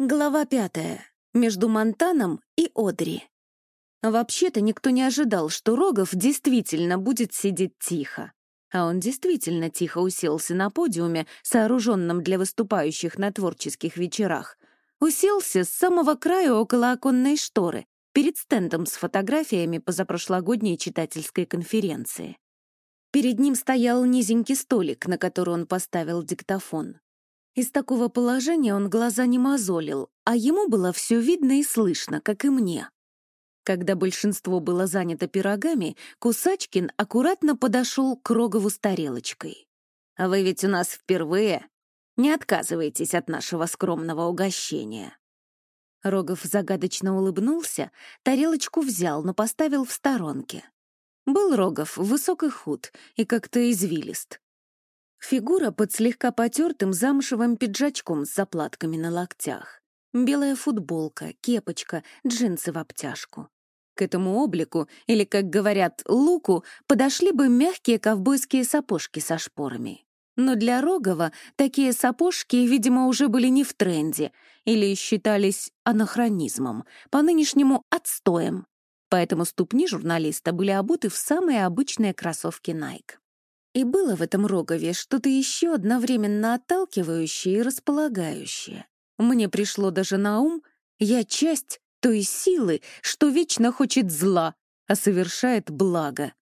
Глава пятая. Между Монтаном и Одри. Вообще-то никто не ожидал, что Рогов действительно будет сидеть тихо. А он действительно тихо уселся на подиуме, сооруженном для выступающих на творческих вечерах. Уселся с самого края около оконной шторы, перед стендом с фотографиями позапрошлогодней читательской конференции. Перед ним стоял низенький столик, на который он поставил диктофон. Из такого положения он глаза не мозолил, а ему было все видно и слышно, как и мне. Когда большинство было занято пирогами, Кусачкин аккуратно подошел к Рогову с тарелочкой. «А «Вы ведь у нас впервые. Не отказывайтесь от нашего скромного угощения». Рогов загадочно улыбнулся, тарелочку взял, но поставил в сторонке. Был Рогов высок и худ, и как-то извилист. Фигура под слегка потертым замшевым пиджачком с заплатками на локтях. Белая футболка, кепочка, джинсы в обтяжку. К этому облику, или, как говорят, луку, подошли бы мягкие ковбойские сапожки со шпорами. Но для Рогова такие сапожки, видимо, уже были не в тренде или считались анахронизмом, по-нынешнему отстоем. Поэтому ступни журналиста были обуты в самые обычные кроссовки Nike. И было в этом рогове что-то еще одновременно отталкивающее и располагающее. Мне пришло даже на ум, я часть той силы, что вечно хочет зла, а совершает благо.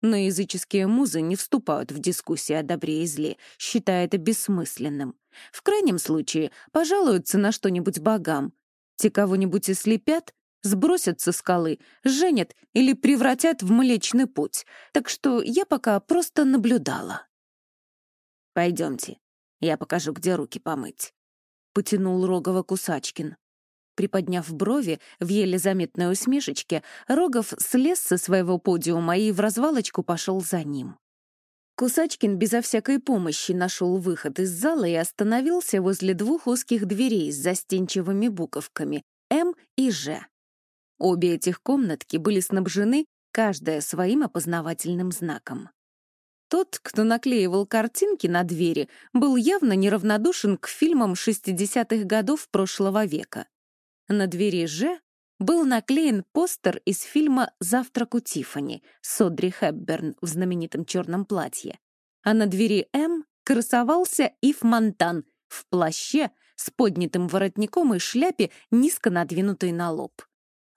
Но языческие музы не вступают в дискуссии о добре и зле, считая это бессмысленным. В крайнем случае пожалуются на что-нибудь богам. Те кого-нибудь ослепят, сбросят со скалы, женят или превратят в Млечный Путь, так что я пока просто наблюдала. «Пойдемте, я покажу, где руки помыть», — потянул Рогова Кусачкин. Приподняв брови в еле заметной усмешечке, Рогов слез со своего подиума и в развалочку пошел за ним. Кусачкин безо всякой помощи нашел выход из зала и остановился возле двух узких дверей с застенчивыми буковками «М» и «Ж». Обе этих комнатки были снабжены каждая своим опознавательным знаком. Тот, кто наклеивал картинки на двери, был явно неравнодушен к фильмам 60-х годов прошлого века. На двери «Ж» был наклеен постер из фильма «Завтрак у Тиффани» с Одри Хепберн в знаменитом черном платье. А на двери «М» красовался Ив Монтан в плаще с поднятым воротником и шляпе, низко надвинутой на лоб.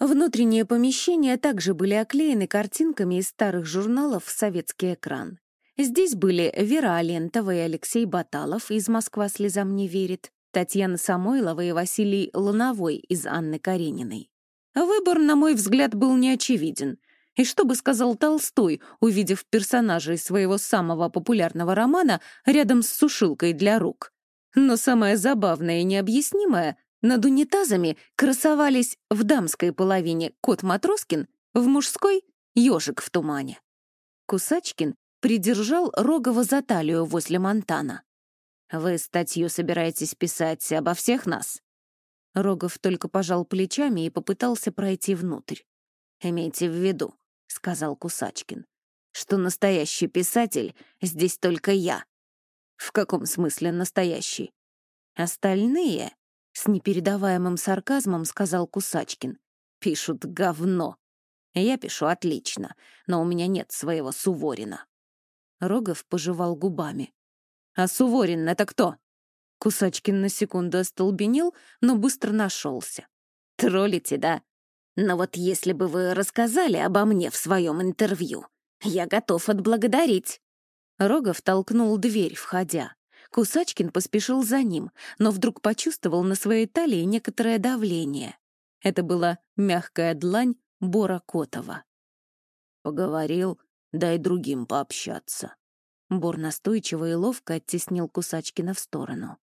Внутренние помещения также были оклеены картинками из старых журналов «Советский экран». Здесь были Вера Алентова и Алексей Баталов из «Москва слезам не верит», Татьяна Самойлова и Василий Луновой из «Анны Карениной». Выбор, на мой взгляд, был неочевиден. И что бы сказал Толстой, увидев персонажей своего самого популярного романа рядом с сушилкой для рук? Но самое забавное и необъяснимое над унитазами красовались в дамской половине кот Матроскин, в мужской — ежик в тумане. Кусачкин придержал Рогова за талию возле Монтана. «Вы статью собираетесь писать обо всех нас?» Рогов только пожал плечами и попытался пройти внутрь. «Имейте в виду», — сказал Кусачкин, «что настоящий писатель здесь только я». «В каком смысле настоящий?» «Остальные с непередаваемым сарказмом сказал Кусачкин. «Пишут говно. Я пишу отлично, но у меня нет своего Суворина». Рогов пожевал губами. «А Суворин — это кто?» Кусачкин на секунду остолбенел, но быстро нашелся. «Троллите, да? Но вот если бы вы рассказали обо мне в своем интервью, я готов отблагодарить». Рогов толкнул дверь, входя. Кусачкин поспешил за ним, но вдруг почувствовал на своей талии некоторое давление. Это была мягкая длань Бора Котова. «Поговорил, дай другим пообщаться». Бор настойчиво и ловко оттеснил Кусачкина в сторону.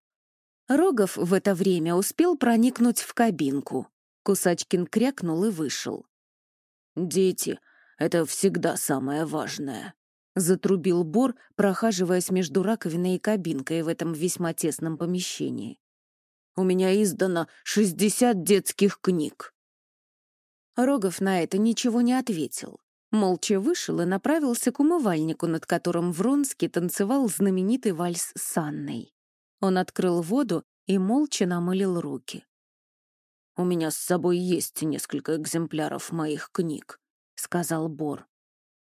Рогов в это время успел проникнуть в кабинку. Кусачкин крякнул и вышел. «Дети — это всегда самое важное», Затрубил Бор, прохаживаясь между раковиной и кабинкой в этом весьма тесном помещении. «У меня издано шестьдесят детских книг». Рогов на это ничего не ответил. Молча вышел и направился к умывальнику, над которым Вронский танцевал знаменитый вальс с Анной. Он открыл воду и молча намылил руки. «У меня с собой есть несколько экземпляров моих книг», — сказал Бор.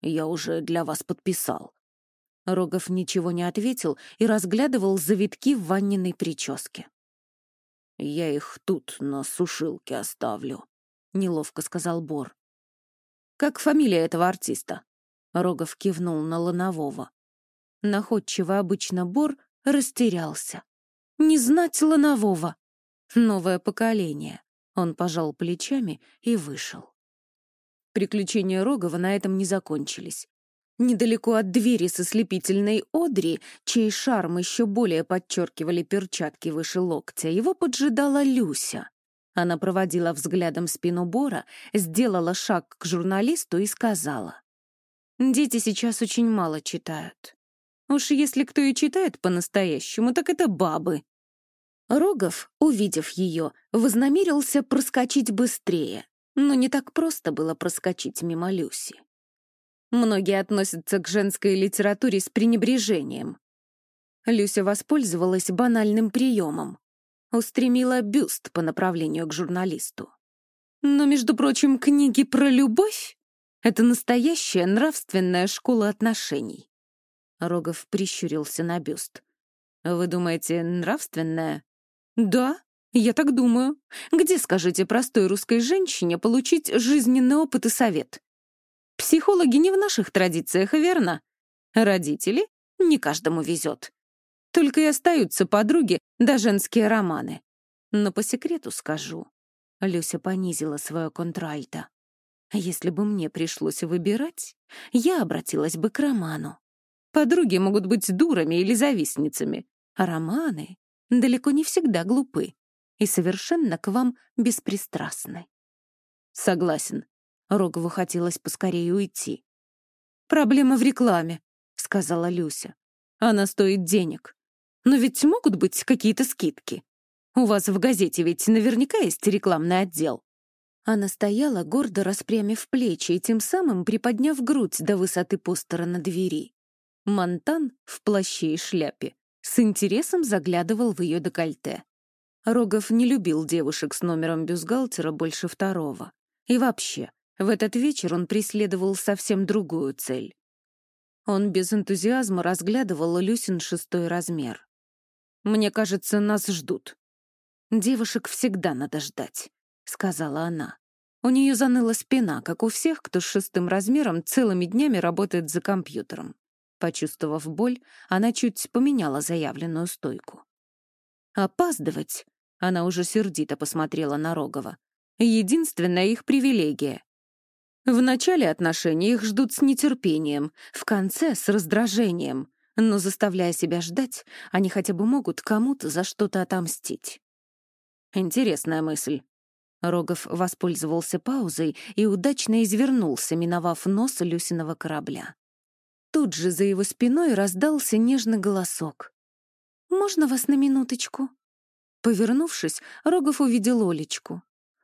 «Я уже для вас подписал». Рогов ничего не ответил и разглядывал завитки в ванниной прическе. «Я их тут на сушилке оставлю», — неловко сказал Бор. «Как фамилия этого артиста?» Рогов кивнул на Ланового. Находчиво обычно Бор растерялся. «Не знать Ланового!» Новое поколение. Он пожал плечами и вышел. Приключения Рогова на этом не закончились. Недалеко от двери со слепительной Одри, чей шарм еще более подчеркивали перчатки выше локтя, его поджидала Люся. Она проводила взглядом спину Бора, сделала шаг к журналисту и сказала. «Дети сейчас очень мало читают. Уж если кто и читает по-настоящему, так это бабы». Рогов, увидев ее, вознамерился проскочить быстрее, но не так просто было проскочить мимо Люси. Многие относятся к женской литературе с пренебрежением. Люся воспользовалась банальным приемом. Устремила бюст по направлению к журналисту. Но, между прочим, книги про любовь — это настоящая нравственная школа отношений. Рогов прищурился на бюст. «Вы думаете, нравственная?» «Да, я так думаю. Где, скажите, простой русской женщине получить жизненный опыт и совет? Психологи не в наших традициях, верно? Родители не каждому везет. Только и остаются подруги да женские романы. Но по секрету скажу. Люся понизила свое контральто. Если бы мне пришлось выбирать, я обратилась бы к роману. Подруги могут быть дурами или завистницами, а романы далеко не всегда глупы и совершенно к вам беспристрастны. Согласен, Рогову хотелось поскорее уйти. «Проблема в рекламе», — сказала Люся. «Она стоит денег. Но ведь могут быть какие-то скидки. У вас в газете ведь наверняка есть рекламный отдел». Она стояла, гордо распрямив плечи и тем самым приподняв грудь до высоты постера на двери. Монтан в плаще и шляпе с интересом заглядывал в ее декольте. Рогов не любил девушек с номером бюстгальтера больше второго. И вообще, в этот вечер он преследовал совсем другую цель. Он без энтузиазма разглядывал Люсин шестой размер. «Мне кажется, нас ждут». «Девушек всегда надо ждать», — сказала она. У нее заныла спина, как у всех, кто с шестым размером целыми днями работает за компьютером. Почувствовав боль, она чуть поменяла заявленную стойку. «Опаздывать», — она уже сердито посмотрела на Рогова, — «единственная их привилегия. В начале отношений их ждут с нетерпением, в конце — с раздражением, но, заставляя себя ждать, они хотя бы могут кому-то за что-то отомстить. Интересная мысль. Рогов воспользовался паузой и удачно извернулся, миновав нос Люсиного корабля. Тут же за его спиной раздался нежный голосок. «Можно вас на минуточку?» Повернувшись, Рогов увидел Олечку.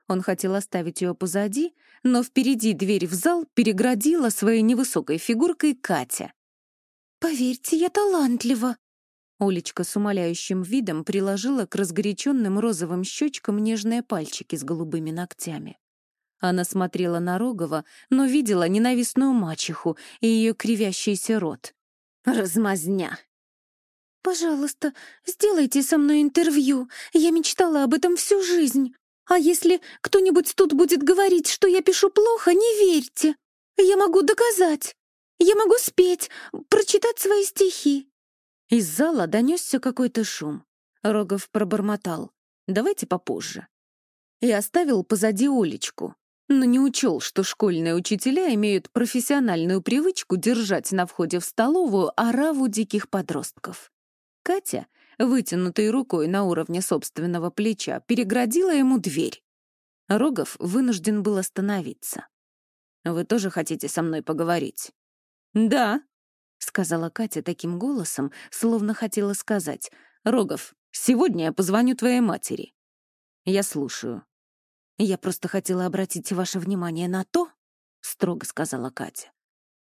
Он хотел оставить ее позади, но впереди дверь в зал переградила своей невысокой фигуркой Катя. «Поверьте, я талантлива!» Олечка с умоляющим видом приложила к разгоряченным розовым щечкам нежные пальчики с голубыми ногтями. Она смотрела на Рогова, но видела ненавистную мачеху и ее кривящийся рот. «Размазня!» «Пожалуйста, сделайте со мной интервью. Я мечтала об этом всю жизнь. А если кто-нибудь тут будет говорить, что я пишу плохо, не верьте. Я могу доказать. Я могу спеть, прочитать свои стихи». Из зала донесся какой-то шум. Рогов пробормотал. «Давайте попозже». И оставил позади Олечку, но не учел, что школьные учителя имеют профессиональную привычку держать на входе в столовую ораву диких подростков. Катя вытянутой рукой на уровне собственного плеча, переградила ему дверь. Рогов вынужден был остановиться. «Вы тоже хотите со мной поговорить?» «Да», — сказала Катя таким голосом, словно хотела сказать. «Рогов, сегодня я позвоню твоей матери». «Я слушаю». «Я просто хотела обратить ваше внимание на то», — строго сказала Катя,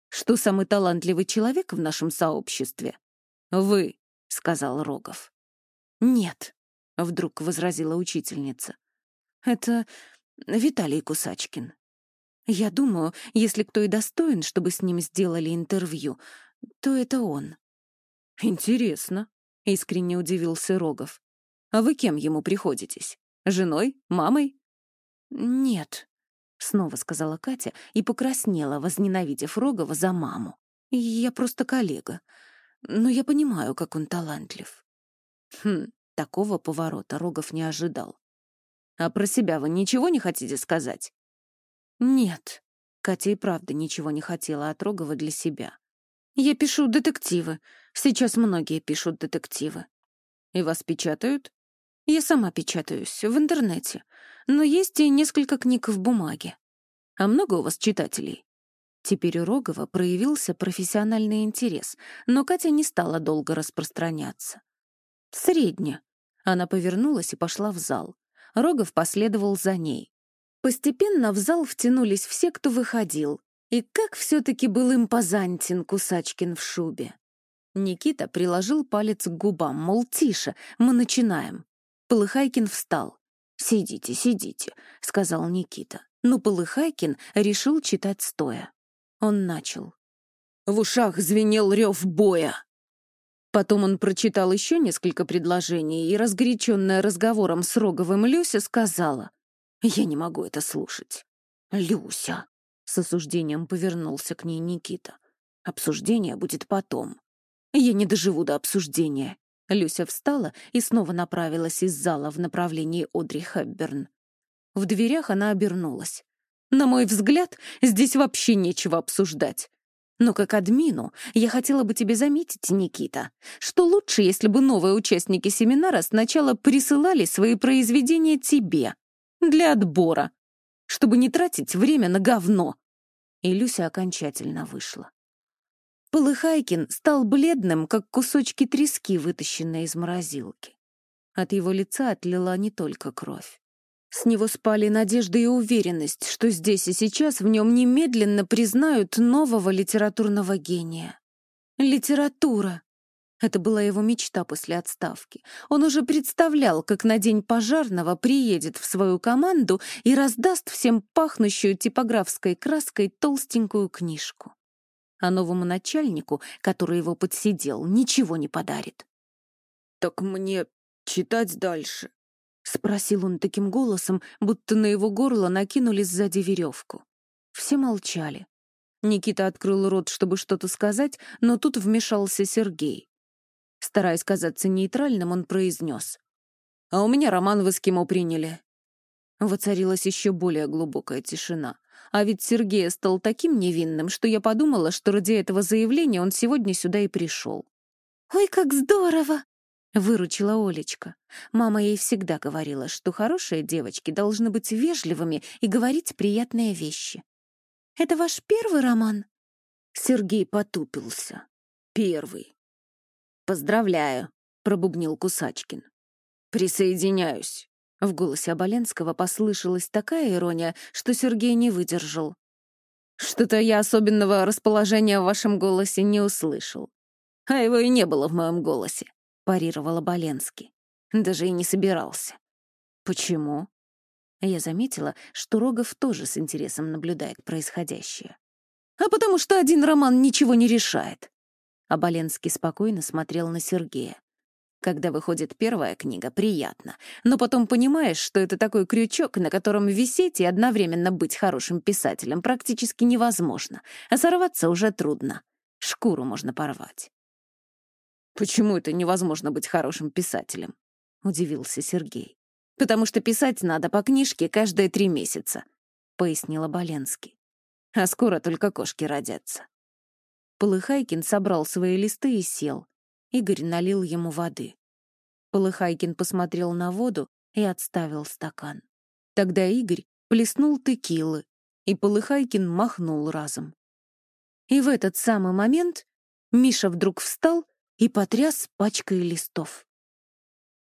«что самый талантливый человек в нашем сообществе — вы». — сказал Рогов. «Нет», — вдруг возразила учительница. Это Виталий Кусачкин. Я думаю, если кто и достоин, чтобы с ним сделали интервью, то это он. Интересно, искренне удивился Рогов. А вы кем ему приходитесь? Женой? Мамой? Нет, снова сказала Катя и покраснела, возненавидев Рогова за маму. Я просто коллега. Но я понимаю, как он талантлив. Хм, такого поворота Рогов не ожидал. А про себя вы ничего не хотите сказать? Нет. Катя и правда ничего не хотела от Рогова для себя. Я пишу детективы. Сейчас многие пишут детективы. И вас печатают? Я сама печатаюсь в интернете. Но есть и несколько книг в бумаге. А много у вас читателей? Теперь у Рогова проявился профессиональный интерес, но Катя не стала долго распространяться. «Средне». Она повернулась и пошла в зал. Рогов последовал за ней. Постепенно в зал втянулись все, кто выходил. И как все-таки был импозантен Кусачкин в шубе. Никита приложил палец к губам, мол, тише, мы начинаем. Полыхайкин встал. «Сидите, сидите», — сказал Никита. Но Полыхайкин решил читать стоя. Он начал. В ушах звенел рев боя. Потом он прочитал еще несколько предложений, и, разгоряченная разговором с Роговым Люся, сказала, «Я не могу это слушать». «Люся», — с осуждением повернулся к ней Никита, «обсуждение будет потом». «Я не доживу до обсуждения». Люся встала и снова направилась из зала в направлении Одри Хэбберн. В дверях она обернулась. На мой взгляд, здесь вообще нечего обсуждать. Но как админу я хотела бы тебе заметить, Никита, что лучше, если бы новые участники семинара сначала присылали свои произведения тебе для отбора, чтобы не тратить время на говно. И Люся окончательно вышла. Полыхайкин стал бледным, как кусочки трески, вытащенные из морозилки. От его лица отлила не только кровь. С него спали надежда и уверенность, что здесь и сейчас в нем немедленно признают нового литературного гения. Литература. Это была его мечта после отставки. Он уже представлял, как на день пожарного приедет в свою команду и раздаст всем пахнущую типографской краской толстенькую книжку. А новому начальнику, который его подсидел, ничего не подарит. «Так мне читать дальше?» — спросил он таким голосом, будто на его горло накинули сзади веревку. Все молчали. Никита открыл рот, чтобы что-то сказать, но тут вмешался Сергей. Стараясь казаться нейтральным, он произнес. «А у меня роман в эскимо приняли». Воцарилась еще более глубокая тишина. А ведь Сергей стал таким невинным, что я подумала, что ради этого заявления он сегодня сюда и пришел. «Ой, как здорово!» Выручила Олечка. Мама ей всегда говорила, что хорошие девочки должны быть вежливыми и говорить приятные вещи. «Это ваш первый роман?» Сергей потупился. «Первый». «Поздравляю», — пробубнил Кусачкин. «Присоединяюсь». В голосе Оболенского послышалась такая ирония, что Сергей не выдержал. «Что-то я особенного расположения в вашем голосе не услышал. А его и не было в моем голосе парировала Боленский. Даже и не собирался. Почему? Я заметила, что Рогов тоже с интересом наблюдает происходящее. А потому что один роман ничего не решает. А Боленский спокойно смотрел на Сергея. Когда выходит первая книга, приятно, но потом понимаешь, что это такой крючок, на котором висеть и одновременно быть хорошим писателем практически невозможно, а сорваться уже трудно. Шкуру можно порвать. «Почему это невозможно быть хорошим писателем?» — удивился Сергей. «Потому что писать надо по книжке каждые три месяца», — пояснила Боленский. «А скоро только кошки родятся». Полыхайкин собрал свои листы и сел. Игорь налил ему воды. Полыхайкин посмотрел на воду и отставил стакан. Тогда Игорь плеснул текилы, и Полыхайкин махнул разом. И в этот самый момент Миша вдруг встал и потряс пачкой листов.